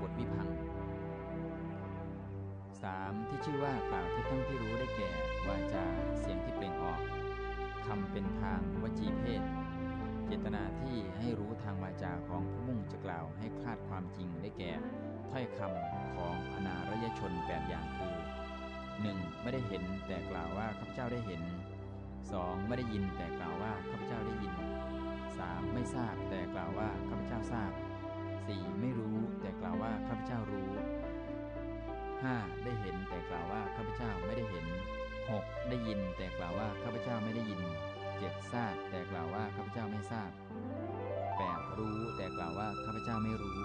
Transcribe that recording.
บทวิพัง 3. ที่ชื่อว่ากล่าวท็จทั้งที่รู้ได้แก่ วาจา เสียงที่เปล่งออกคำเป็นทางวจีเพศ เจตนาที่ให้รู้ทางวาจาของผู้มุ่งจะกล่าวให้คลาดความจริงได้แก่ ถ้อยคำของอนารยชน8อย่างคือ 1. ไม่ได้เห็นแต่กล่าวว่าข้าพเจ้าได้เห็น 2. ไม่ได้ยินแต่กล่าวว่าข้าพเจ้าได้ยิน 3. ไม่ทราบแต่กล่าวว่าข้าพ 5. ได้เห็นแต่กล่าวว่าข้าพเจ้าไม่ได้เห็น 6. ได้ยินแต่กล่าวว่าข้าพเจ้าไม่ได้ยิน 7. ทราบแต่กล่าวว่าข้าพเจ้าไม่ทราบ 8. รู้แต่กล่าวว่าข้าพเจ้าไม่รู้